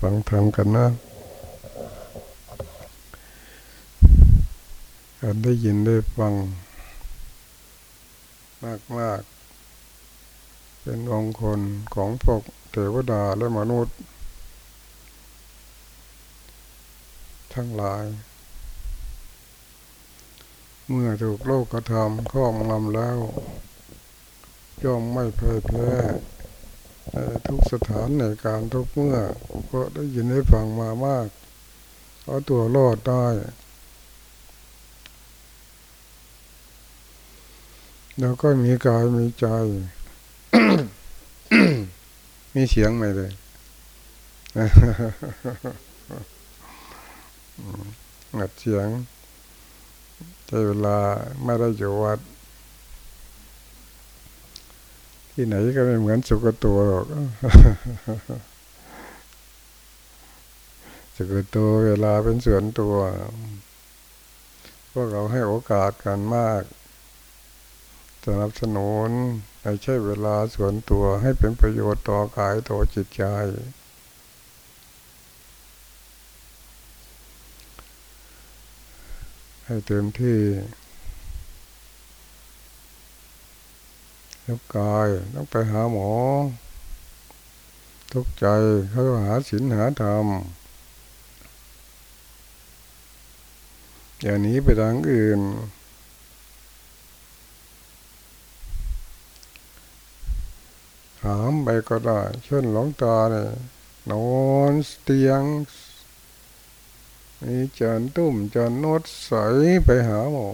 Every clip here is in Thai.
ฟังธรรมกันนะการได้ยินได้ฟัง มากมากเป็นองค์คนของพวกเทวดาและมนุษย์ ทั้งหลาย เมื่อถูกโลกกระทำข้องงำแล้วย่อมไม่เผยแพร่ ทุกสถานในการทุกเมื่อก็ได้ยินได้ฟังมามากเอาตัวรอดได้ แล้วก็มีกายมีใจ มีเสียงไหมเลยงัดเสียงใช้เวลาไม่ได้อยู่วัด ที่ไหนก็ไม่เหมือนสุกตัวหรอกสุกตัวเวลาเป็นส่วนตัว พวกเราให้โอกาสกันมากสนับสนุนให้ใช้เวลาส่วนตัวให้เป็นประโยชน์ต่อกายต่อจิตใจให้เต็มที่ ทุกกายต้องไปหาหมอ ทุกใจเขาหาศีลหาธรรมอย่างนี้ไปทางอื่น ถามไปก็ได้ เช่นหลงตาเนี่ยนอนเตียงมีจานตุ้มจานนดใสไปหาหมอ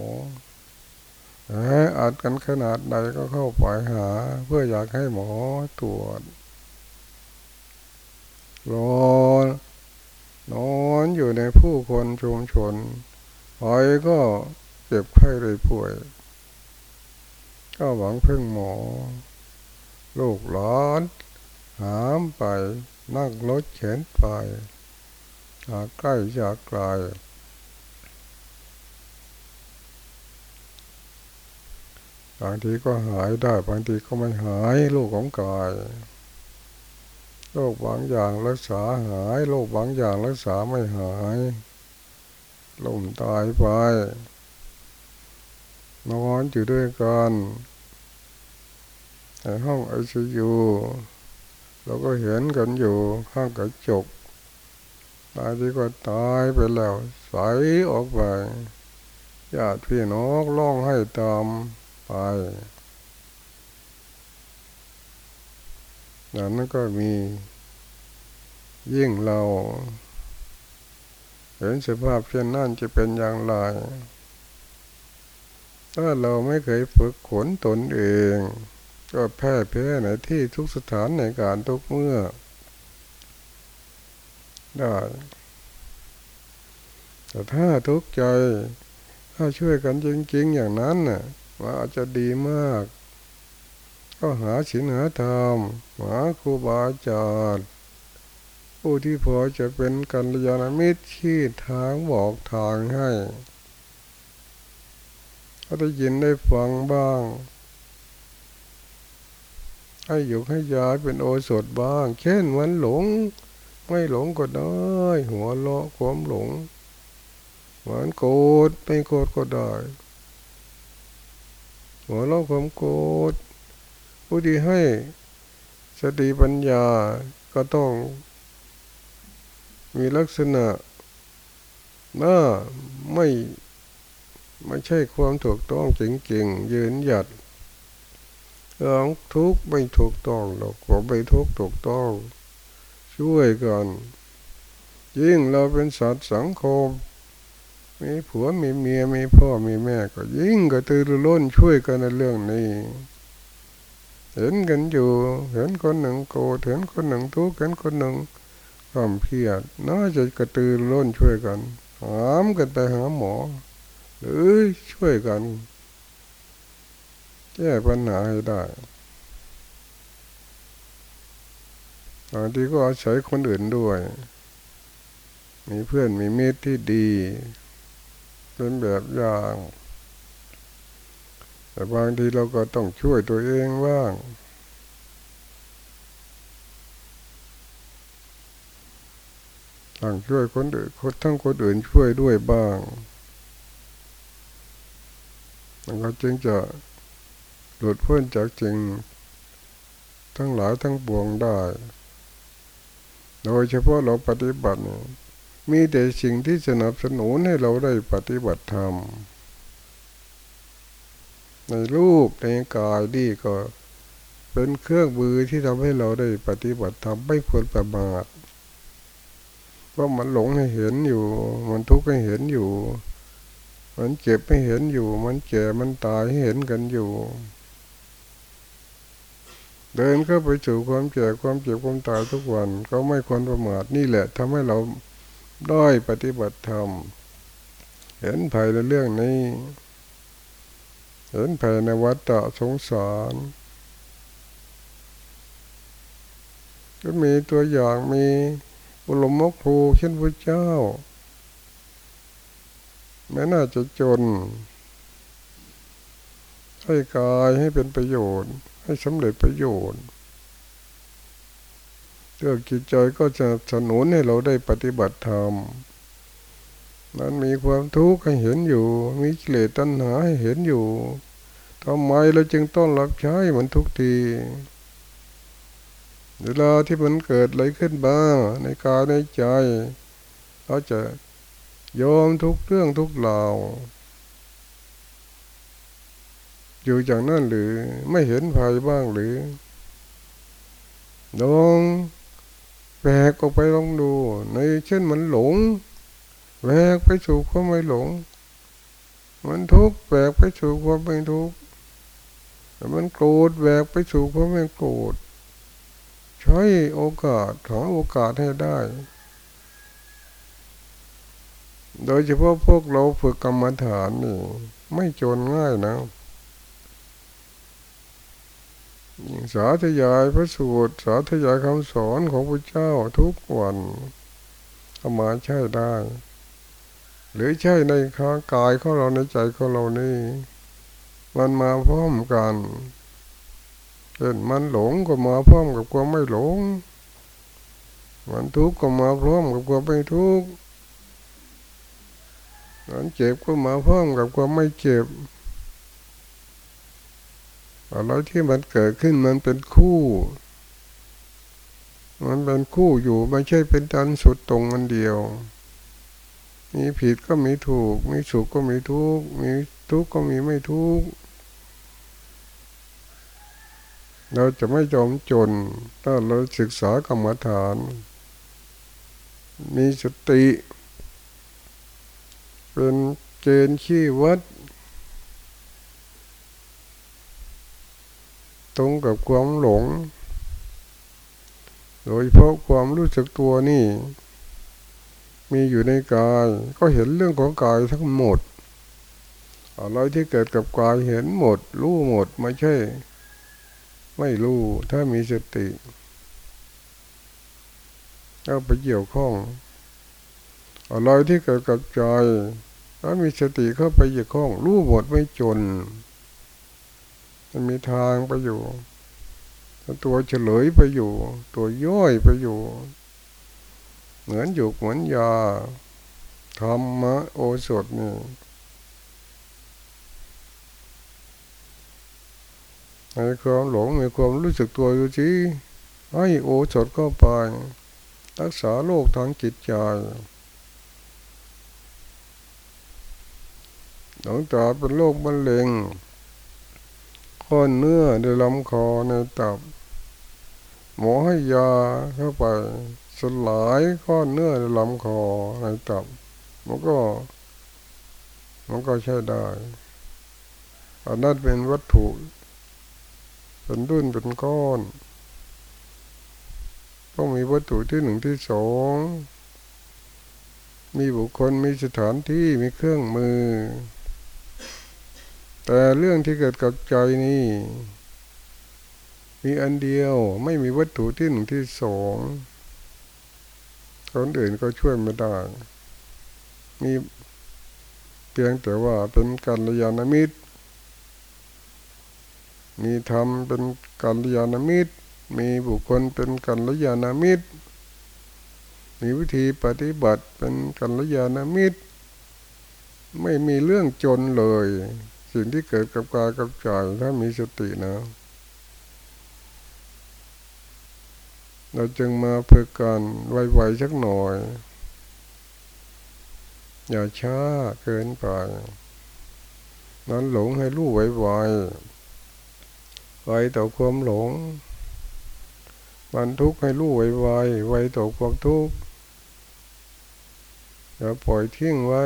อัดกันขนาดใดก็เข้าไปหา เพื่ออยากให้หมอตรวจรอนนอนอยู่ในผู้คนชุมชนหอยก็เจ็บไข้เลยป่วย ก็หวังพึ่งหมอ ลูกหลานหามไปนั่งรถเข็นไป จากใกล้จากไกล บางทีก็หายได้บางทีก็ไม่หายโรคของกายโรคบางอย่างรักษาหายโรคบางอย่างรักษาไม่หายล้มตายไปนอนอยู่ด้วยกันในห้องไอซียูเราก็เห็นกันอยู่ข้างกระจกตายที่ก็ตายไปแล้วใสออกไปญาติพี่น้องร้องให้ตาม ไปอย่างนั้นก็มี ยิ่งเรา เห็นสภาพเช่นนั้นจะเป็นอย่างไร ถ้าเราไม่เคยฝึกขนตนเอง ก็แพ้แพ้ในที่ทุกสถานในการทุกเมื่อ ได้แต่ถ้าทุกใจ ถ้าช่วยกันจริงๆอย่างนั้นน่ะ ว่าอาจจะดีมาก ก็หาศีลหาธรรมหาครูบาอาจารย์ผู้ที่พอจะเป็นกัลยาณมิตรชี้ทางบอกทางให้ก็ได้ยินได้ฟังบ้าง ให้อยู่ให้ยาเป็นโอสถบ้าง เช่นวันหลง ไม่หลงก็ได้ หัวเลาะความหลงหวานโกรธไม่โกรธก็ได้ หัวเราะความโกรธผู้ที่ให้สติปัญญาก็ต้องมีลักษณะน่าไม่ไม่ใช่ความถูกต้องจริงๆยืนหยัดเรื่องทุกไม่ถูกต้องหรอกผมไม่ทุกถูกต้อง ช่วยกัน ยิ่งเราเป็นสัตว์สังคม มีผัวมีเมียมีพ่อมีแม่ก็ยิ่งกระตือรือร้นช่วยกันในเรื่องนี้ เห็นกันอยู่ เห็นคนหนึ่งโกรธเห็นคนหนึ่งทุกข์เห็นคนหนึ่งความเพียรน่าจะกระตือรือร้นช่วยกันหามกันไปหาหมอ หรือช่วยกัน แก้ปัญหาให้ได้บางทีก็อาศัยคนอื่นด้วย มีเพื่อนมีมิตรที่ดี เป็นแบบอย่าง แต่บางทีเราก็ต้องช่วยตัวเองว่างทั้งช่วยคนอื่นทั้งคนอื่นช่วยด้วยบ้างมันก็จึงจะหลุดพ้นจากจริง ทั้งหลายทั้งปวงได้ โดยเฉพาะเราปฏิบัติ มีแต่สิ่งที่สนับสนุนให้เราได้ปฏิบัติธรรม ในรูปในกายดีก็ เป็นเครื่องมือที่ทำให้เราได้ปฏิบัติธรรมไม่ควรประมาทเพราะมันหลงให้เห็นอยู่ มันทุกข์ให้เห็นอยู่ มันเจ็บให้เห็นอยู่ มันแก่มันตายให้เห็นกันอยู่ เดินเข้าไปสู่ความแก่ความเจ็บความตายทุกวัน ก็ไม่ควรประมาทนี่แหละทำให้เรา ได้ปฏิบัติธรรม เห็นภัยในเรื่องนี้ เห็นภัยในวัฏสงสารก็มีตัวอย่างมีอุลมกภูเช่นพระเจ้าแม้น่าจะจน ให้กายให้เป็นประโยชน์ ให้สำเร็จประโยชน์ เรื่องจิตใจก็จะสนุนให้เราได้ปฏิบัติธรรมมันมีความทุกข์ให้เห็นอยู่ มีกิเลสตัณหาให้เห็นอยู่ทำไมเราจึงต้องรับใช้มันทุกทีเวลาที่มันเกิดอะไรขึ้นบ้างในกายในใจ เราจะยอมทุกเรื่องทุกราวอยู่อย่างนั้นหรือไม่เห็นภัยบ้างหรือลอง แบกออกไปลองดู ในเช่นมันหลงแบกไปสู่ความไม่หลง มันทุกข์แบกไปสู่ความไม่ทุกข์มันโกรธแบกไปสู่ความไม่โกรธใช้โอกาสหาโอกาสให้ได้ โดยเฉพาะพวกเราฝึกกรรมฐานนี่ ไม่จนง่ายนะ สาธยายพระสูตร สาธยายคำสอนของพระเจ้าทุกวันเอามาใช้ได้ หรือใช่ในข้ากายของเราในใจของเรานี่ มันมาพร้อมกันเช่นมันหลงก็มาพร้อมกับความไม่หลง มันทุกข์ก็มาพร้อมกับความไม่ทุกข์มันเจ็บก็มาพร้อมกับความไม่เจ็บ อะไรที่มันเกิดขึ้นมันเป็นคู่ มันเป็นคู่อยู่ไม่ใช่เป็นดันสุดตรงอันเดียว มีผิดก็มีถูก มีสุขก็มีทุกข์ มีทุกข์ก็มีไม่ทุกข์ เราจะไม่จมจน ถ้าเราศึกษากรรมฐาน มีสติ เป็นเกณฑ์ขี้วัด ตรงกับความหลง โดยเพราะความรู้สึกตัวนี่ มีอยู่ในกาย ก็เห็นเรื่องของกายทั้งหมดอะไรที่เกิดกับกายเห็นหมด รู้หมดไม่ใช่ ไม่รู้ถ้ามีสติเอาไปเกี่ยวข้องอะไรที่เกิดกับใจถ้ามีสติเข้าไปเกี่ยวข้อง รู้หมดไม่จน มันมีทางไปอยู่ตัวเฉลยไปอยู่ ตัวย่อยไปอยู่ เหมือนอยู่เหมือนยาธรรมะโอสถนี่ในความหลงมีความรู้สึกตัวอยู่จีให้โอสดเข้าไป รักษาโรคทางจิตใจหลงจาเป็นโรคมะเร็ง ก้อนเนื้อในลำคอในตับ หมอให้ยาเข้าไปสลายก้อนเนื้อในลำคอในตับ มันก็ มันก็ใช้ได้อันนั้นเป็นวัตถุ เป็นดุนเป็นก้อน ต้องมีวัตถุที่หนึ่งที่สองมีบุคคลมีสถานที่มีเครื่องมือ แต่เรื่องที่เกิดกับใจนี่มีอันเดียวไม่มีวัตถุที่หนึ่งที่สองคนอื่นก็ช่วยไม่ได้ มีเพียงแต่ว่าเป็นการยานมิตร มีธรรมเป็นกัลยาณมิตร มีบุคคลเป็นกัลยาณมิตร มีวิธีปฏิบัติเป็นกัลยาณมิตร ไม่มีเรื่องจนเลย สิ่งที่เกิดกับกายกับใจถ้ามีสตินะ เราจึงมาเพื่อการไวๆสักหน่อย อย่าช้าเกินไป นั้นหลงให้รู้ไวๆไวต่อความหลงมันทุกข์ให้รู้ไวๆไวต่อความทุกข์อย่าปล่อยทิ้งไว้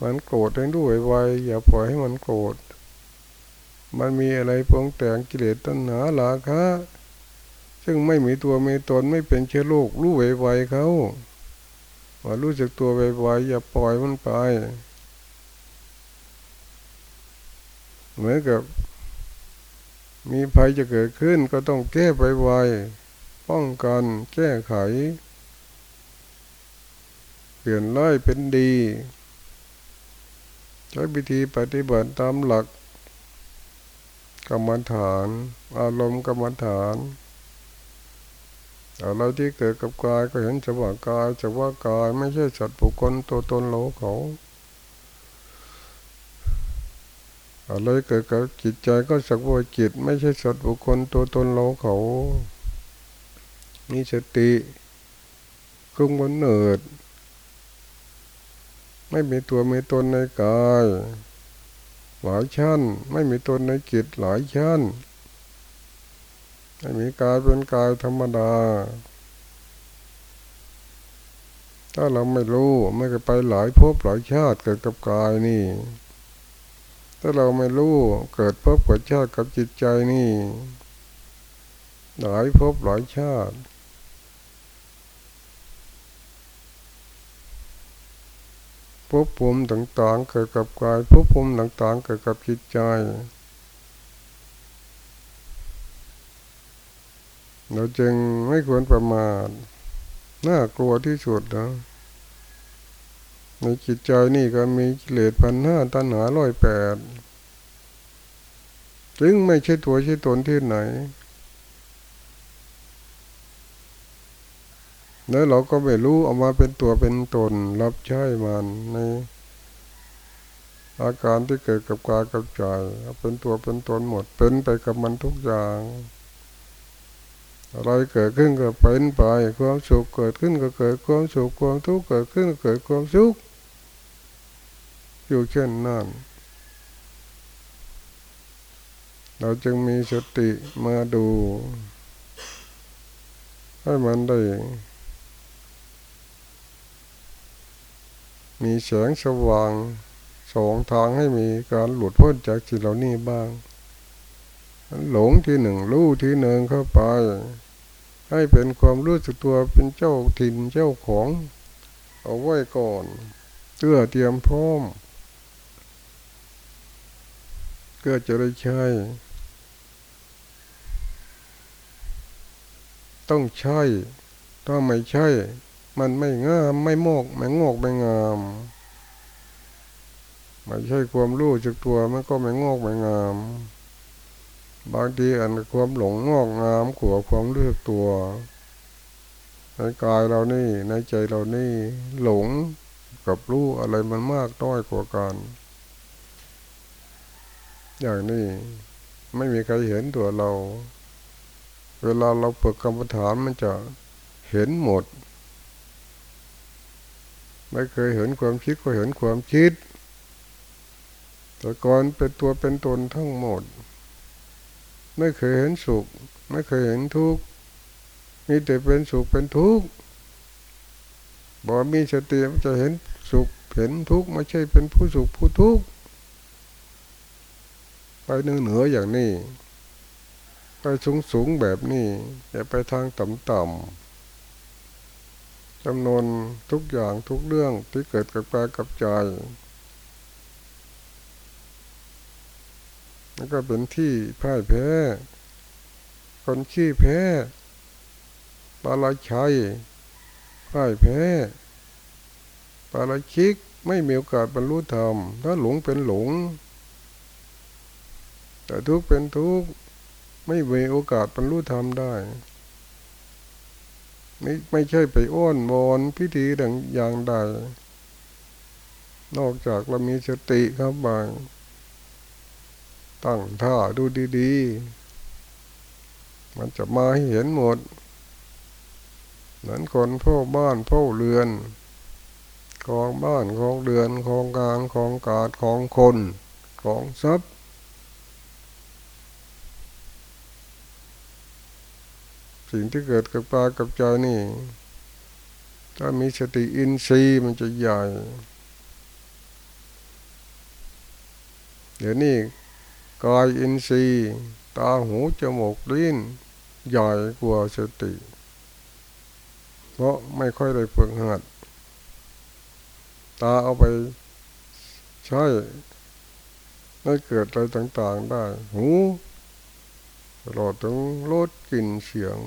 มันโกรธให้รู้ไวๆอย่าปล่อยให้มันโกรธมันมีอะไรปรงแต่งกิเลสตัณหาลาคะซึ่งไม่มีตัวมีตนไม่เป็นเชื้อโรครู้ไวๆเขาว่ารู้จักตัวไวๆอย่าปล่อยมันไปเหมือนกับ มีภัยจะเกิดขึ้นก็ต้องแก้ไวๆป้องกันแก้ไข เปลี่ยนร้ายเป็นดี ใช้วิธีปฏิบัติตามหลัก กรรมฐาน อารมณ์กรรมฐานอะไรที่เกิดกับกายก็เห็นจะว่ากายจะว่ากายไม่ใช่สัตว์บุคคลตัวตนเราเขาอะไรเกิดกับจิตใจก็สักว่าจิต ไม่ใช่สัตว์บุคคลตัวตนเราเขา มีสติคุ้มวันเนิด ไม่มีตัวมีตนในกาย หลายชั้น ไม่มีตนในจิตหลายชั้นไม่มีกายเป็นกายธรรมดา ถ้าเราไม่รู้ไม่ก็ไปหลายภพหลายชาติเกิดกับกายนี่ ถ้าเราไม่รู้เกิดภพกับชาติกับจิตใจนี่ หลายภพหลายชาติ ภพภูมิต่างๆ เกิดกับกายภพภูมิต่างๆ เกิดกับจิตใจเราจึงไม่ควรประมาทน่ากลัวที่สุดนะ ในจิตใจนี่ก็มีกิเลสพันห้าตัณหาร้อยแปด จึงไม่ใช่ตัวใช่ตนที่ไหน แล้วเราก็ไม่รู้ออกมาเป็นตัวเป็นตนรับใช้มันในอาการที่เกิดกับกายกับใจเป็นตัวเป็นตนหมดเป็นไปกับมันทุกอย่าง อะไรเกิดขึ้นก็เป็นไปความสุขเกิดขึ้นก็เกิดความสุขความทุกข์เกิดขึ้นก็เกิดความสุขอยู่เช่นนั้นเราจึงมีสติมาดู ให้มันได้ มีแสงสว่างสองทางให้มีการหลุดพ้นจากสิ่งเหล่านี้บ้าง หลงที่หนึ่งรู้ที่หนึ่งเข้าไป ให้เป็นความรู้สึกตัวเป็นเจ้าถิ่นเจ้าของ เอาไว้ก่อนเพื่อเตรียมพร้อมเกิดจะได้ใช้ต้องใช่ถ้าไม่ใช่ มันไม่งามไม่มอกไม่งอกไม่งามไม่ใช่ความรู้จักตัวมันก็ไม่งอกไม่งาม บางทีอันความหลงงอกงามขัวความเลือกตัวในกายเรานี่ในใจเรานี่หลงกับรู้อะไรมันมากน้อยกว่ากันอย่างนี้ไม่มีใครเห็นตัวเรา เวลาเราเปิดกรรมฐานมันจะเห็นหมด ไม่เคยเห็นความคิดก็เห็นความคิด แต่ก่อนเป็นตัวเป็นตนทั้งหมด ไม่เคยเห็นสุข ไม่เคยเห็นทุกข์มีแต่เป็นสุขเป็นทุกข์บอกมีสติจะเห็นสุขเห็นทุกข์ไม่ใช่เป็นผู้สุขผู้ทุกข์ไปเหนือเหนืออย่างนี้ ไปสูงสูงแบบนี้อย่าไปทางต่ำต่ำ จำนวนทุกอย่างทุกเรื่องที่เกิดกับกายกับใจแล้วก็เป็นที่พ่ายแพ้ คนขี้แพ้ปาราชัยพ่ายแพ้ปาราชิกไม่มีโอกาสบรรลุธรรม ถ้าหลงเป็นหลง แต่ทุกเป็นทุกไม่มีโอกาสบรรลุธรรมได้ ไม่ไม่ใช่ไปอ้อนวอนพิธีดังอย่างใด นอกจากเรามีสติครับบาง ตั้งท่าดูดีๆ มันจะมาให้เห็นหมดเหมือนคนพ่อบ้านพ่อเรือนของบ้านของเรือนของกลางของกาดของคน ของทรัพย์ สิ่งที่เกิดกับตากับใจนี่ ถ้ามีสติอินทรีย์มันจะใหญ่ เดี๋ยวนี้กายอินทรีย์ ตาหูจมูกลิ้นใหญ่กว่าสติ เพราะไม่ค่อยได้ฝึกหัด ตาเอาไปใช้ให้เกิดอะไรต่าง ๆ ได้ หู ลอดถึงรสกลิ่นเสียง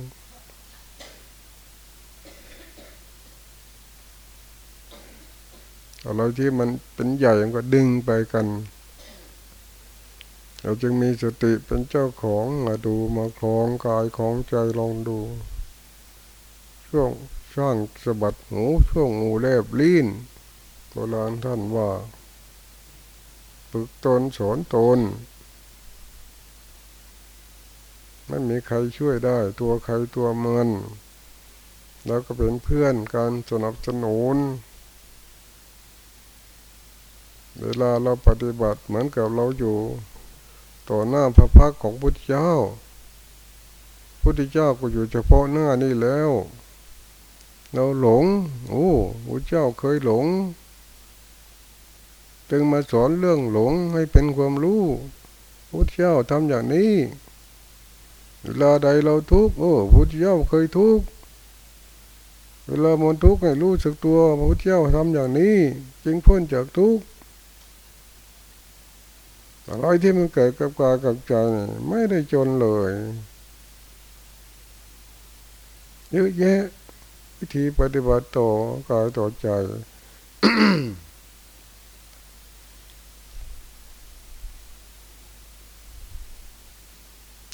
อะไรที่มันเป็นใหญ่ก็ดึงไปกัน เราจึงมีสติเป็นเจ้าของมาดูมาคลองกายของใจลองดู ช่วงช่างสะบัดหูช่วงหูแลบลิ้นโบราณท่านว่าฝึกตนสอนตน ไม่มีใครช่วยได้ ตัวใครตัวเมันแล้วก็เป็นเพื่อนการสนับสนุน เวลาเราปฏิบัติเหมือนกับเราอยู่ ต่อหน้าพระพักของพุทธเจ้า พุทธเจ้าก็อยู่เฉพาะหน้านี่แล้ว เราหลง โอ้พุทธเจ้าเคยหลง จึงมาสอนเรื่องหลงให้เป็นความรู้พุทธเจ้าทำอย่างนี้ เวลาใดเราทุกข์โอ้พุทธเจ้าเคยทุกข์เวลามันทุกข์ให้รู้สึกตัวพระพุทธเจ้าทำอย่างนี้ จึงพ้นจากทุกข์อะไรที่มันเกิดกับกายกับใจไม่ได้จนเลยเยอะแยะวิธีปฏิบัติต่อกายต่อใจ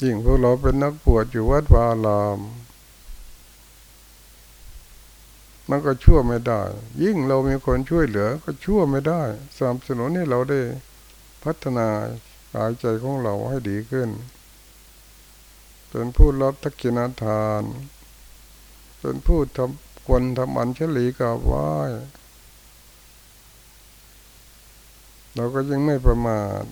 ยิ่งพวกเราเป็นนักบวชอยู่วัดวาลาม มันก็ชั่วไม่ได้ ยิ่งเรามีคนช่วยเหลือ ก็ชั่วไม่ได้สนับสนุนให้เราได้พัฒนากายใจของเราให้ดีขึ้น เป็นผู้รับทักกินาทาน เป็นผู้ทำควรทำอันเฉลีกับไหวเราก็ยังไม่ประมาท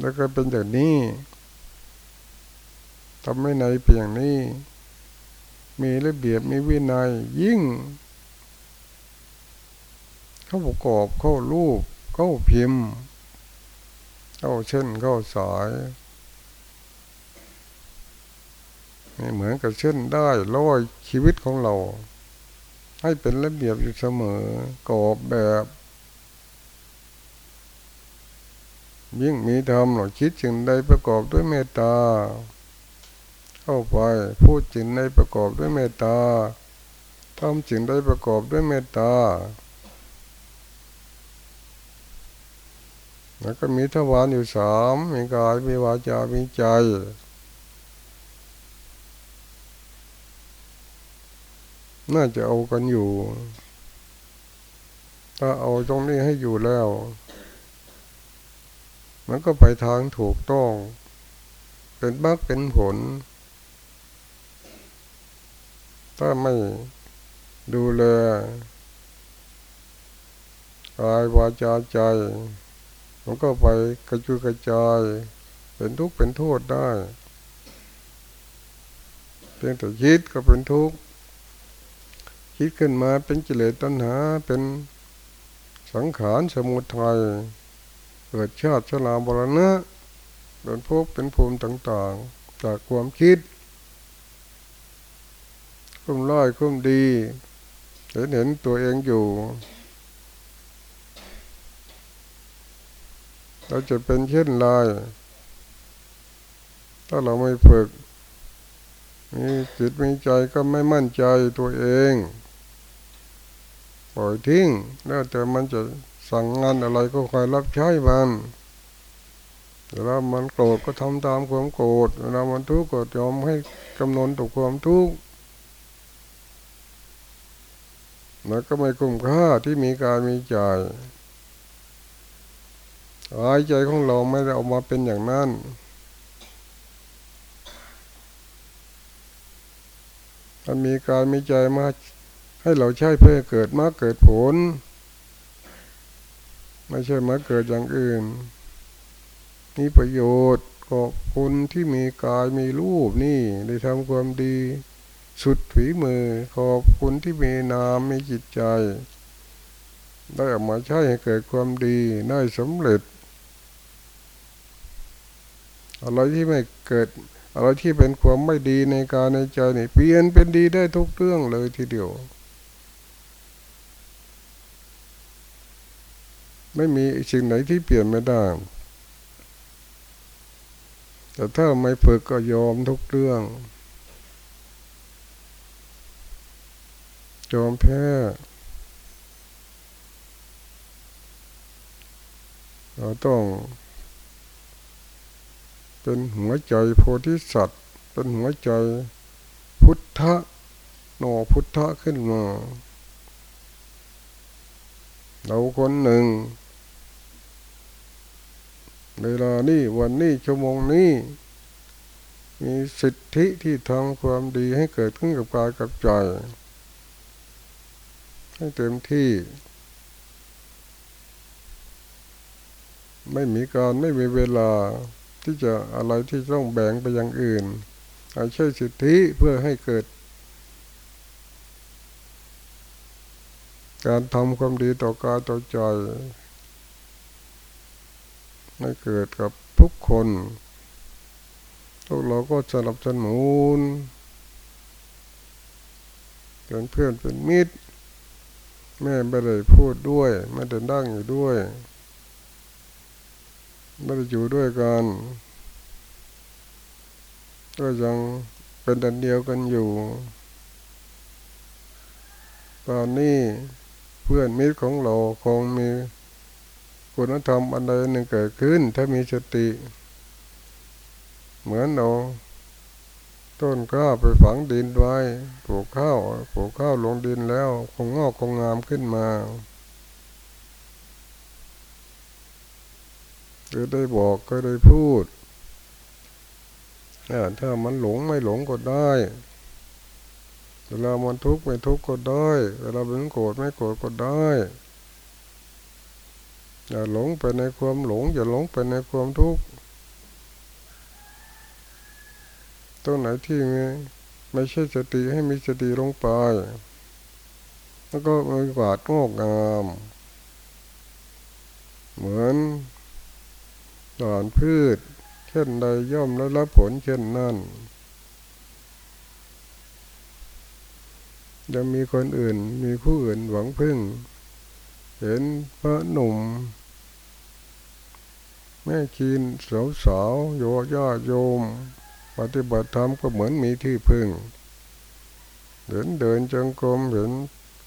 แล้วก็เป็นอย่างนี้ทำไม่ในเพียงนี้ มีระเบียบมีวินัยยิ่ง เข้าประกอบเข้ารูปเข้าพิมพ์ เข้าเช่นเข้าสายไม่เหมือนกับเช่นได้ร้อยชีวิตของเรา ให้เป็นระเบียบอยู่เสมอกรอบแบบ ยิ่งมีธรรมหรอคิดจึงได้ประกอบด้วยเมตตา เข้าไปพูดจึงได้ประกอบด้วยเมตตาทำจึงได้ประกอบด้วยเมตตา แล้วก็มีทวารอยู่สามมีกายมีวาจา มีใจน่าจะเอากันอยู่ ถ้าเอาตรงนี้ให้อยู่แล้ว มันก็ไปทางถูกต้อง เป็นมรรคเป็นผล ถ้าไม่ดูแลกายวาจาใจ มันก็ไปกระจุยกระจาย เป็นทุกข์เป็นโทษได้ เพียงแต่คิดก็เป็นทุกข์คิดขึ้นมาเป็นกิเลสตัณหาเป็นสังขารสมุทัย กิดชาติชราบรณะเป็นภพเป็นภูมิต่างๆ จากความคิด คุ้มร้อยคุ้มดีเห็นเห็นตัวเองอยู่ เราจะเป็นเช่นไรถ้าเราไม่ฝึกมีจิตมีใจก็ไม่มั่นใจตัวเอง ปล่อยทิ้ง แล้วแต่มันจะ สั่งงานอะไรก็คอยรับใช้มันเวลามันโกรธก็ทำตามความโกรธเวลามันทุกข์ก็ยอมให้กำนนต่อความทุกข์แล้วก็ไม่คุ้มค่าที่มีการมีใจหายใจของเราไม่ได้ออกมาเป็นอย่างนั้นมันมีการมีใจมาให้เราใช้เพื่อเกิดมาเกิดผล ไม่ใช่มาเกิดอย่างอื่น มีประโยชน์ขอบคุณที่มีกายมีรูปนี่ได้ทำความดี สุดฝีมือ ขอบคุณที่มีนามมีจิตใจ ได้ออกมาใช้ให้เกิดความดีได้สำเร็จ อะไรที่ไม่เกิด อะไรที่เป็นความไม่ดีในกายในใจนี่เปลี่ยนเป็นดีได้ทุกเรื่องเลยทีเดียว ไม่มีสิ่งไหนที่เปลี่ยนไม่ได้ แต่ถ้าไม่ฝึกก็ยอมทุกเรื่องยอมแพ้เราต้อง เป็นหัวใจโพธิสัตว์ เป็นหัวใจพุทธะโนพุทธะขึ้นมา เราคนหนึ่ง เวลานี้วันนี้ชั่วโมงนี้ มีสิทธิที่ทำความดีให้เกิดขึ้นกับกายกับใจให้เต็มที่ ไม่มีการไม่มีเวลาที่จะอะไรที่ต้องแบ่งไปอย่างอื่นอาใช้สิทธิเพื่อให้เกิด การทำความดีต่อกายต่อใจ ให้เกิดกับทุกคนพวกเราก็สนับสนุนเป็นเพื่อนเป็นมิตร แม่ไม่ได้พูดด้วยไม่ได้นั่งอยู่ด้วยไม่ได้อยู่ด้วยกันก็ยังเป็นดันเดียวกันอยู่ ตอนนี้เพื่อนมิตรของเราคงมี คุณธรรมอันใดหนึ่งเกิดขึ้น ถ้ามีสติ เหมือนเราต้นข้าวไปฝังดินไว้ปลูกข้าวปลูกข้าวลงดินแล้วคงงอกคงงามขึ้นมาก็ได้บอกก็ได้พูดถ้ามันหลงไม่หลงก็ได้ เวลามันทุกข์ไม่ทุกข์ก็ได้ เวลาเป็นโกรธไม่โกรธก็ได้ อย่าหลงไปในความหลง อย่าหลงไปในความทุกข์ตรงไหนที่ไม่ใช่สติให้มีสติลงไปแล้วก็มีกวาดงอกงาม เหมือนด่านพืช เช่นใดย่อมได้วรับผลเช่นนั้นยังมีคนอื่น มีผู้อื่นหวังพึ่ง เห็นพระหนุ่ม แม่กินสาวสาวโยย่าโยม ปฏิบัติธรรมก็เหมือนมีที่พึ่ง เดินเดินจงกรมเห็น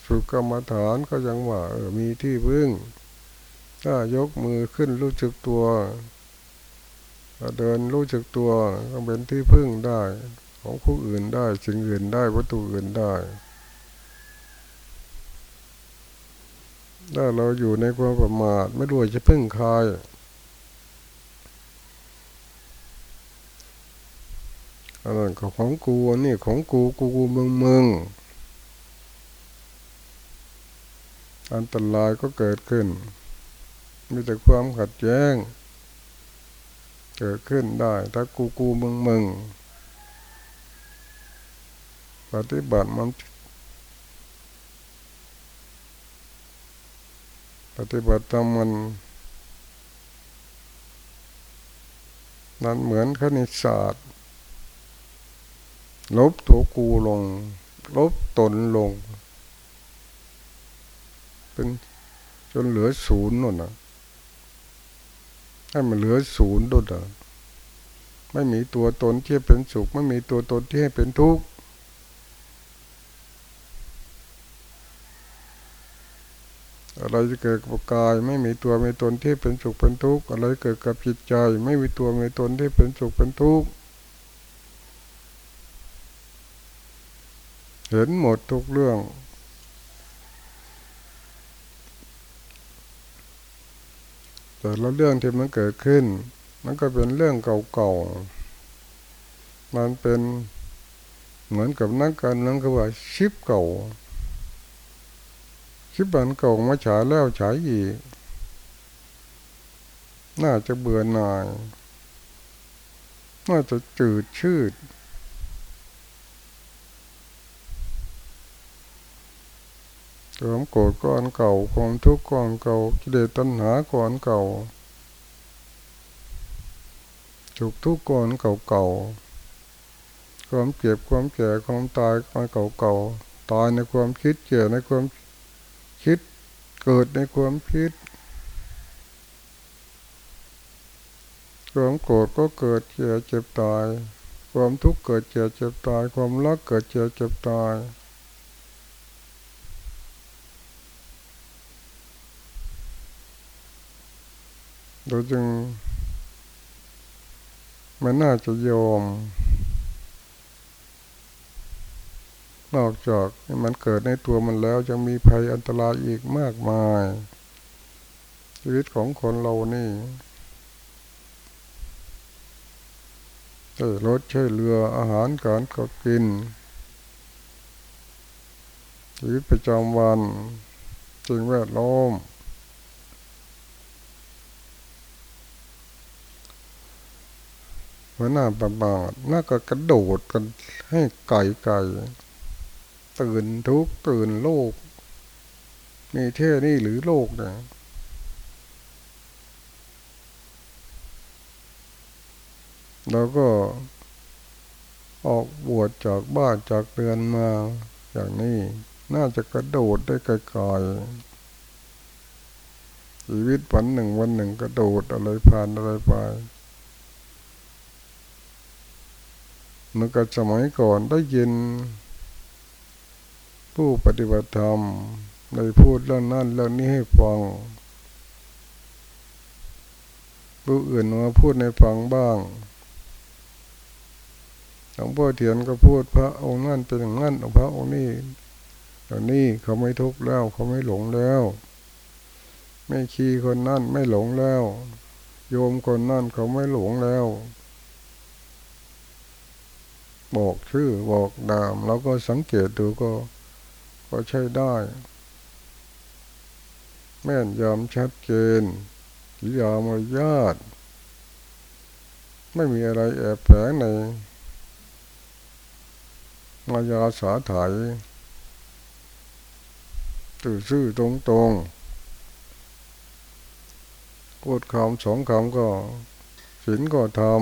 สุกรรมฐานก็ยังว่าเออมีที่พึ่ง ถ้ายกมือขึ้นรู้จักตัวเดินรู้จักตัวก็เป็นที่พึ่งได้ ของผู้อื่นได้สิ่งอื่นได้วัตถุอื่นได้ ถ้าเราอยู่ในความประมาทไม่รู้จะพึ่งใครอันนั้นของกูนี่ของกูกูกูมึงมึงอันตรายก็เกิดขึ้น มีแต่ความขัดแย้ง เกิดขึ้นได้ ถ้ากูกูมึงมึงปฏิบัติมัน ปฏิบัติธรรมมันนั้นเหมือนคณิตศาสตร์ ลบตัวกูลง ลบตนลง เป็นจนเหลือศูนย์น่นนะให้มันเหลือศูนย์ด้วยนะไม่มีตัวตนที่เป็นสุข ไม่มีตัวตนที่ให้เป็นทุกข์ อะไรจะเกิดกับกาย ไม่มีตัวมีตนที่เป็นสุขเป็นทุกข์อะไรเกิดกับจิตใจ ไม่มีตัวมีตนที่เป็นสุขเป็นทุกข์เห็นหมดทุกเรื่อง แต่ละเรื่องที่มันเกิดขึ้น มันก็เป็นเรื่องเก่าๆ มันเป็นเหมือนกับนักการเมืองก็ว่าชิปเก่า ชิปบันเก่ามาฉายแล้วฉายอีก น่าจะเบื่อหน่าย น่าจะจืดชืด ความโกรธก้อนเก่าความทุกข์ก้อนเก่ากิเลสตัณหาก้อนเก่าทุกทุกก้อนเก่าเก่าความเจ็บความแก่ความตายก้อนเก่าเก่าตายในความคิดเจ็บในความ คิดเกิดในความคิด ความโกรธก็เกิดเจ็บเจ็บตาย ความทุกข์เกิดเจ็บเจ็บตาย ความรักเกิดเจ็บเจ็บตายเราจึงมันน่าจะยอม นอกจากมันเกิดในตัวมันแล้วยังมีภัยอันตรายอีกมากมาย ชีวิตของคนเรานี่ใช่รถใช่เรืออาหารการก็กิน ชีวิตประจำวันจึงแวดล้อมหัวหน้าประบาดน่าก็กระโดดกันให้ไก่ไก่ ตื่นทุกตื่นโลก มีเท่นี่หรือโลกเนี่ยเราก็ออกบวชจากบ้านจากเรือนมา อย่างนี้น่าจะกระโดดได้ไกลๆชีวิตวันหนึ่งวันหนึ่งกระโดดอะไรผ่านอะไรไปเมื่อกับสมัยก่อนได้ยิน ผู้ปฏิบัติธรรมได้พูดเรื่องนั้นเรื่องนี้ให้ฟังผู้อื่นมาพูดในฟังบ้างหลวงพ่อเทียนก็พูดพระองค์นั่นเป็นอย่างนั้นพระองค์นี้ตอนนี้เขาไม่ทุกข์แล้วเขาไม่หลงแล้วไม่คีคนนั่นไม่หลงแล้ว โยมคนนั่นเขาไม่หลงแล้ว บอกชื่อบอกนามเราก็สังเกตดูก็ ก็ใช่ได้ แม่นยำชัดเจนกิยามายาตไม่มีอะไรแอบแฝงในมายาสาไถตื่อซื่อตรงตรงพูดคำสองคำก็ศีลก็ทำ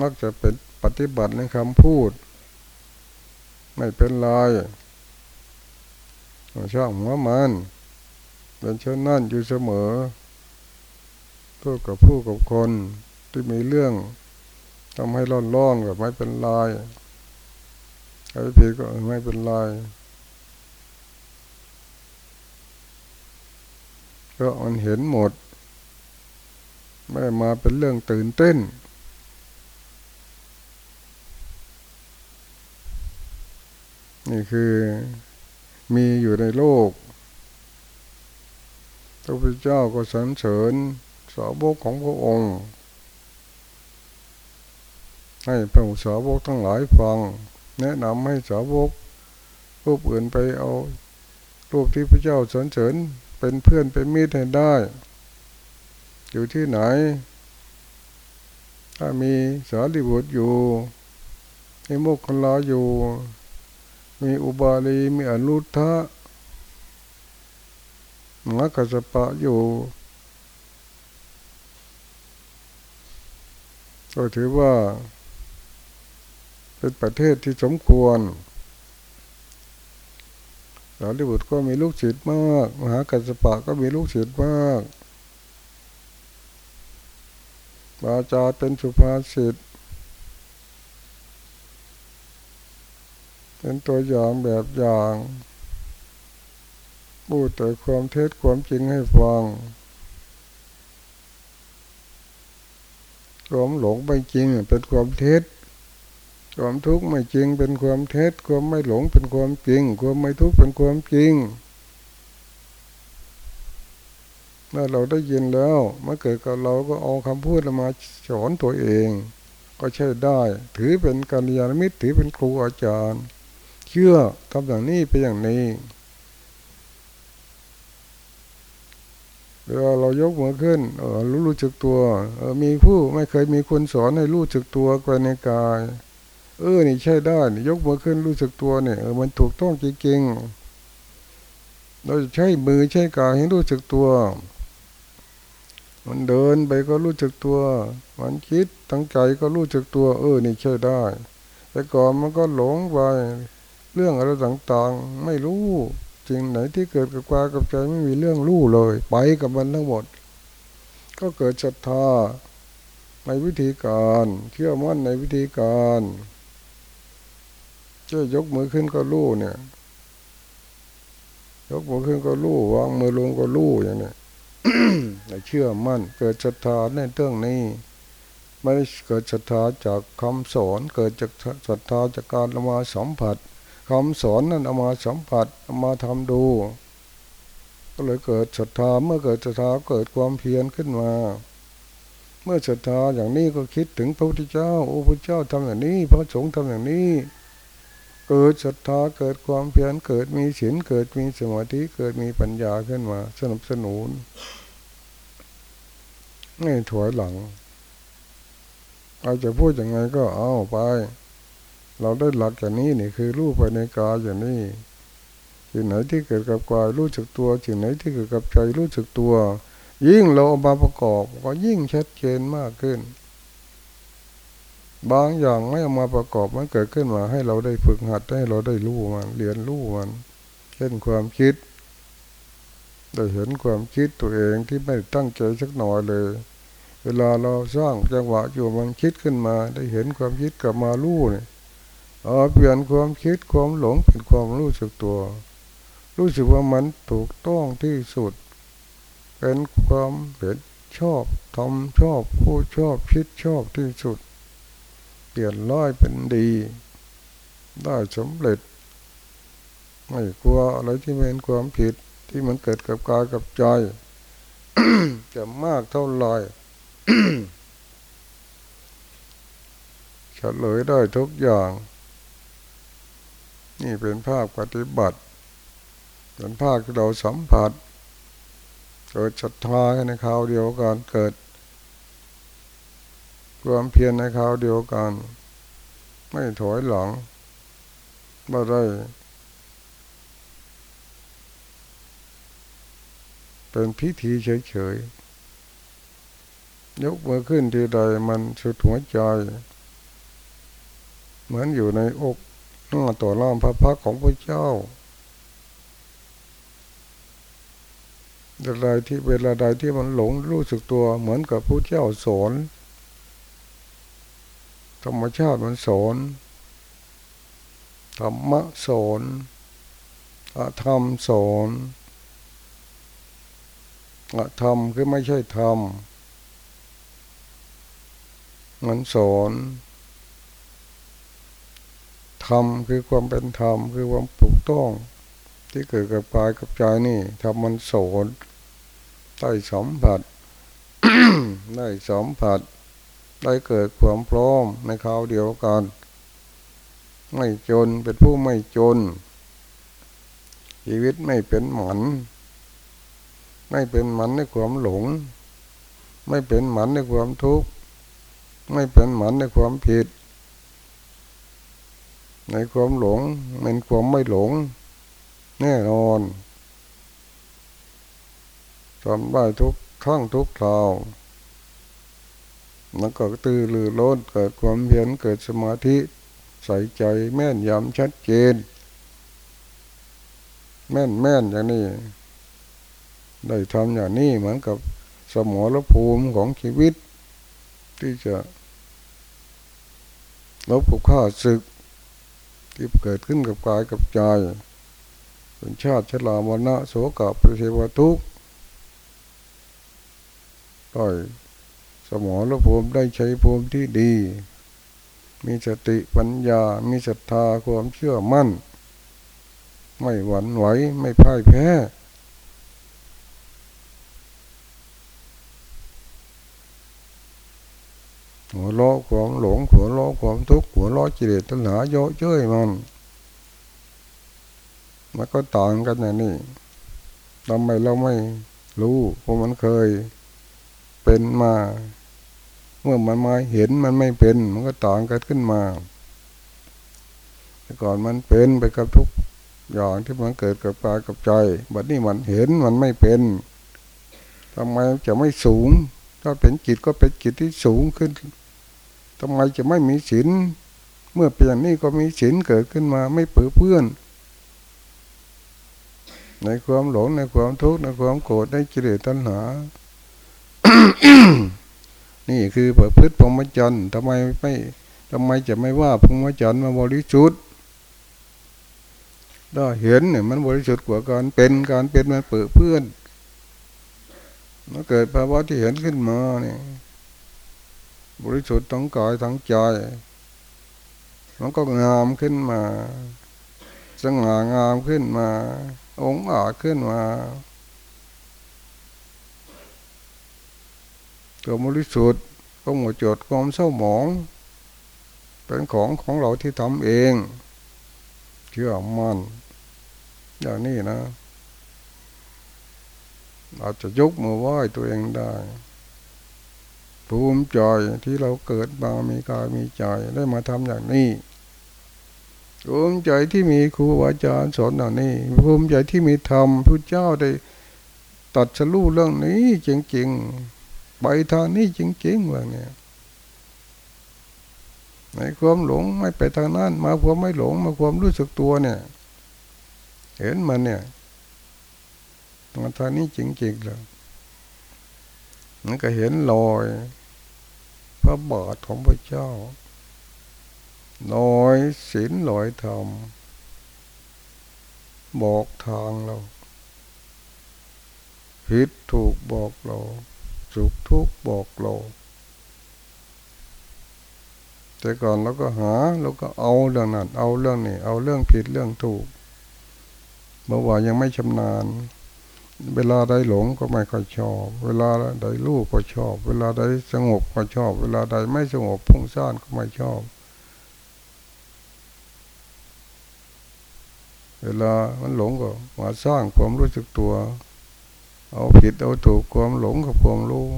มักจะเป็น ฏิบัติในคำพูด ไม่เป็นลายช่างหัวมันเป็นเช่นนั่นอยู่เสมอพูดกับผู้กับคนที่มีเรื่องทำให้ร้อนร้อนก็ไม่เป็นลายใครผิดก็ไม่เป็นลายก็มันเห็นหมด ไม่มาเป็นเรื่องตื่นเต้น นี่คือมีอยู่ในโลกพระพุทธเจ้าก็สรรเสริญสาวกของพระองค์ ให้พระสาวกทั้งหลายฟัง แนะนำให้สาวกรูปอื่นไปเอารูปที่พระเจ้าสรรเสริญเป็นเพื่อนเป็นมิตรให้ได้ อยู่ที่ไหน ถ้ามีสารีบุตรอยู่มีโมกขลาอยู่ มีอุบาลีมีอนุทะมักสปะอยู่ก็ถือว่า เป็นประเทศที่สมควรสารีบุตรก็มีลูกศิษย์มาก มหากัสปะก็มีลูกศิษย์มากบาจาเป็นสุภาษิต เป็นตัวอย่างแบบอย่างพูดแต่ความเท็จความจริงให้ฟังความหลงไม่จริงเป็นความเท็จความทุกข์ไม่จริงเป็นความเท็จความไม่หลงเป็นความจริง ความไม่ทุกข์เป็นความจริงเมื่อเราได้ยินแล้วเมื่อเกิดกับเราก็เอาคำพูดมาสอนตัวเอง ก็ใช่ได้ ถือเป็นกัลยาณมิตรถือเป็นครูอาจารย์ ชื่อทำอย่างนี้เป็นอย่างนี้เวลาเรายกมือขึ้น เออรู้รู้จักตัว เออมีผู้ไม่เคยมีคนสอนให้รู้จักตัวไปในกาย เออ นี่ใช่ได้ ยกมือขึ้นรู้จักตัวเนี่ยเออมันถูกต้องจริงๆเราใช้มือใช้กายให้รู้จักตัว มันเดินไปก็รู้จักตัว มันคิดตั้งใจก็รู้จักตัว เออ นี่ใช่ได้ แต่ก่อนมันก็หลงไป เรื่องอะไรต่างๆ ไม่รู้จริงไหนที่เกิดกับกากับใจไม่มีเรื่องรู้เลย ไปกับมันทั้งหมด ก็เกิดศรัทธาในวิธีการเชื่อมั่นในวิธีการจะยกมือขึ้นก็รู้เนี่ย ยกมือขึ้นก็รู้วางมือลงก็รู้อย่างนี้เชื่อมั่น เกิดศรัทธาในเรื่องนี้ไม่เกิดศรัทธาจากคำสอน เกิดจากศรัทธาจากการละมาสัมผัส คำสอนนั้นเอามาสัมผัสเอามาทำดู ก็เลยเกิดศรัทธาเมื่อเกิดศรัทธาเกิดความเพียรขึ้นมา เมื่อศรัทธาอย่างนี้ก็คิดถึงพระพุทธเจ้าโอ้พระเจ้าทำอย่างนี้พระสงฆ์ทำอย่างนี้ เกิดศรัทธาเกิดความเพียรเกิดมีศีลเกิดมีสมาธิเกิดมีปัญญาขึ้นมา สนับสนุนไม่ถอยหลังอาจจะพูดยังไงก็เอาไป เราได้หลักอย่างนี้นี่คือรู้ไปในกายอย่างนี้สิ่งไหนที่เกิดกับกายรู้จักตัวสิ่งไหนที่เกิดกับใจรู้จักตัว ยิ่งเราเอามาประกอบก็ยิ่งชัดเจนมากขึ้น บางอย่างไม่เอามาประกอบมันเกิดขึ้นมา ให้เราได้ฝึกหัดให้เราได้รู้มันเรียนรู้มัน เช่นความคิดได้เห็นความคิดตัวเองที่ไม่ตั้งใจสักหน่อยเลย เวลาเราสร้างจังหวะอยู่มันคิดขึ้นมา ได้เห็นความคิดกลับมารู้เนี่ย เอาเปลี่ยนความคิดความหลงเป็นความรู้สึกตัว รู้สึกว่ามันถูกต้องที่สุด เป็นความเห็นชอบทำชอบพูดชอบคิดชอบที่สุด เปลี่ยนร้อยเป็นดี ได้สำเร็จ ไม่กลัวอะไรที่เป็นความผิดที่มันเกิดกับกายกับใจจะมากเท่าไหร่เฉลยได้ทุกอย่าง นี่เป็นภาคปฏิบัติเป็นภาคที่เราสัมผัส เกิดศรัทธาในคราวเดียวกันเกิดความเพียรในคราวเดียวกัน ไม่ถอยหลังม่ได้ เป็นพิธีเฉยๆยกมือขึ้นทีใดมันสุดหัวใจ เหมือนอยู่ในอก ต่อรองพระพักของพระเจ้าเวลาที่เวลาใดที่มันหลงรู้สึกตัวเหมือนกับพระเจ้าสอนธรรมชาติมันสอนธรรมะสอนอธรรมสอนอธรรมคือไม่ใช่ธรรมมันสอน ธรรมคือความเป็นธรรมคือความถูกต้อง ที่เกิดกับกายกับใจนี่ทำมันโสนได้สัมผัสได้สัมผัสได้เกิดความพร้อมในคราวเดียวกันไม่จนเป็นผู้ไม่จน ชีวิตไม่เป็นหมัน ไม่เป็นหมันในความหลง ไม่เป็นหมันในความทุกข์ไม่เป็นหมันในความผิด ในความหลงเป็นความไม่หลง แน่นอนทำได้ทุกครั้งทุกคราวมันก็ตื่นหรือล้นเกิดความเพียรเกิดสมาธิ ใส่ใจแม่นยำชัดเจน แม่นแม่นอย่างนี้ ได้ทำอย่างนี้เหมือนกับสมรภูมิของชีวิต ที่จะลบกับข้าศึก ที่เกิดขึ้นกับกายกับใจเป็นชาติชรามรณะโสกะปิเทวทุกข์ได้สมองและภูมิได้ใช้ภูมิที่ดี มีสติปัญญา มีศรัทธาความเชื่อมั่น ไม่หวั่นไหว ไม่พ่ายแพ้หัว ล้อความหลงหัวล้อความทุกข์หัวล้อจิเลตัณหาเยอะเย้ยมันมันก็ต่างกันนี้ทำไมเราไม่รู้เพราะมันเคยเป็นมา เมื่อมันมาเห็นมันไม่เป็น มันก็ต่างกันขึ้นมาแต่ก่อนมันเป็นไปกับทุกอย่างที่มันเกิดกับกากับใจ บัดนี้มันเห็นมันไม่เป็นทำไมจะไม่สูง ถ้าเป็นจิตก็เป็นจิตที่สูงขึ้น ทำไมจะไม่มีศีลเมื่อเปลี่ยนนี้ก็มีศีลเกิดขึ้นมาไม่เปื้อเพื่อน ในความหลงในความทุกข์ในความโกรธในกิเลสตัณหา นี่คือประพฤติพรหมจรรย์ทำไมไม่ทำไมจะไม่ว่าพรหมจรรย์มาบริสุทธิ์ถ้าเห็นเนี่ยมันบริสุทธิ์กว่าการเป็นการเป็นมันเปื้อเพื่อนมันเกิดภาวะที่เห็นขึ้นมาเนี่ย บริสุทธิ์ทั้งกายทั้งใจ มันก็งามขึ้นมา สง่างามขึ้นมา องอาจขึ้นมาตัวบริสุทธิ์ก็หมดจดความเศร้าหมอง เป็นของของเราที่ทำเองเชื่อมันอย่างนี้นะ อาจจะยกมือไหว้ตัวเองได้ ภูมิใจที่เราเกิดมามีกายมีใจได้มาทำอย่างนี้ภูมิใจที่มีครูอาจารย์สอนอย่างนี้ภูมิใจที่มีธรรมพระเจ้าได้ตัดสรู้เรื่องนี้จริงๆไปทางนี้จริงๆว่าเนี่ยในความหลงไม่ไปทางนั้น มาความไม่หลงมาความรู้สึกตัวเนี่ย เห็นมันเนี่ยมาทางนี้จริงๆเลยมันก็เห็นลอย พระบาทของพระเจ้าลอยศีลลอยธรรม บอกทางเราผิดถูกบอกเราสุขทุกข์บอกเราแต่ก่อนเราก็หาเราก็เอาเรื่องนั้นเอาเรื่องนี้เอาเรื่องผิดเรื่องถูกเมื่อว่ายังไม่ชำนาญ เวลาใดหลงก็ไม่ค่อยชอบ เวลาใดรู้ก็ชอบ เวลาใดสงบก็ชอบ เวลาใดไม่สงบพุ่งซ่านก็ไม่ชอบ เวลามันหลงก็มาสร้างความรู้สึกตัว เอาผิดเอาถูกความหลงกับความรู้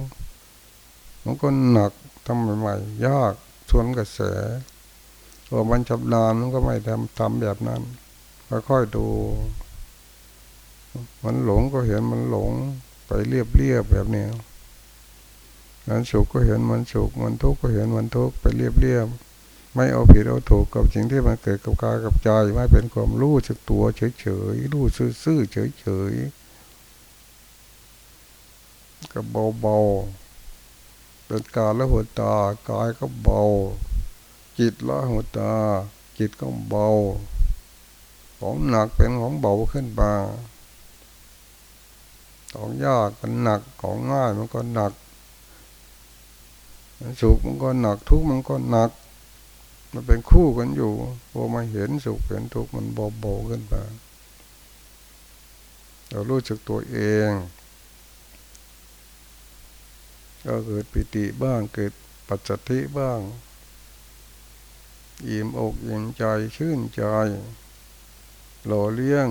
มันก็หนักทำใหม่ๆยากชวนกระแสพอมันชำนาญมันก็ไม่ทำทำแบบนั้นค่อยๆดู มันหลงก็เห็นมันหลง ไปเรียบเรียบแบบนี้มันสุขก็เห็นมันสุขมันทุกข์ก็เห็นมันทุกข์ไปเรียบเรียบไม่เอาผิดเอาถูกกับสิ่งที่มันเกิดกับกายกับใจไม่เป็นความรู้สึกตัวเฉยเฉยรู้ซื่อเฉยเฉยก็เบาเบาเป็นกายและหัวตากายก็เบา จิตละหัวตา จิตก็เบา ของหนักเป็นของเบาขึ้นมา ของยากมันหนักของง่ายมันก็หนักสุขมันก็หนักทุกข์มันก็หนัก มันเป็นคู่กันอยู่พอมาเห็นสุขเห็นทุกข์มันเบาๆขึ้นไปเรารู้จักตัวเอง ก็เกิดปิติบ้างเกิดปัจจติบ้างอิ่มอกอิ่มใจชื่นใจหล่อเลี้ยง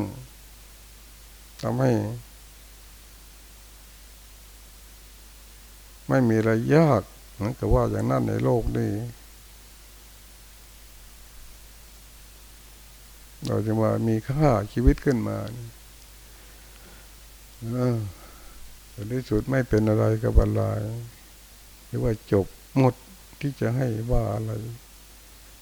ทำให้ ไม่มีอะไรยากเหมือนกับว่าอย่างนั้นในโลกนี้เราจะว่ามีค่าชีวิตขึ้นมาเออในที่สุดไม่เป็นอะไรกับอะไรหรือว่าจบหมดที่จะให้ว่าอะไร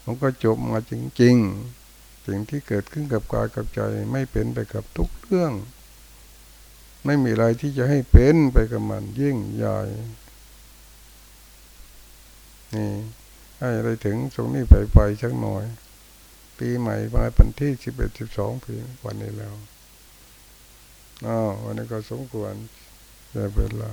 มันก็จบมาจริงๆ สิ่งที่เกิดขึ้นกับกายกับใจไม่เป็นไปกับทุกเรื่อง ไม่มีอะไรที่จะให้เป็นไปกับมันยิ่งใหญ่ นี่ให้ได้ถึงตรงนี้ไปไปสักหน่อย ปีใหม่มาเป็นที่สิบเอ็ดสิบสองปีวันนี้แล้วอ้าววันนี้ก็สมควรได้เวลา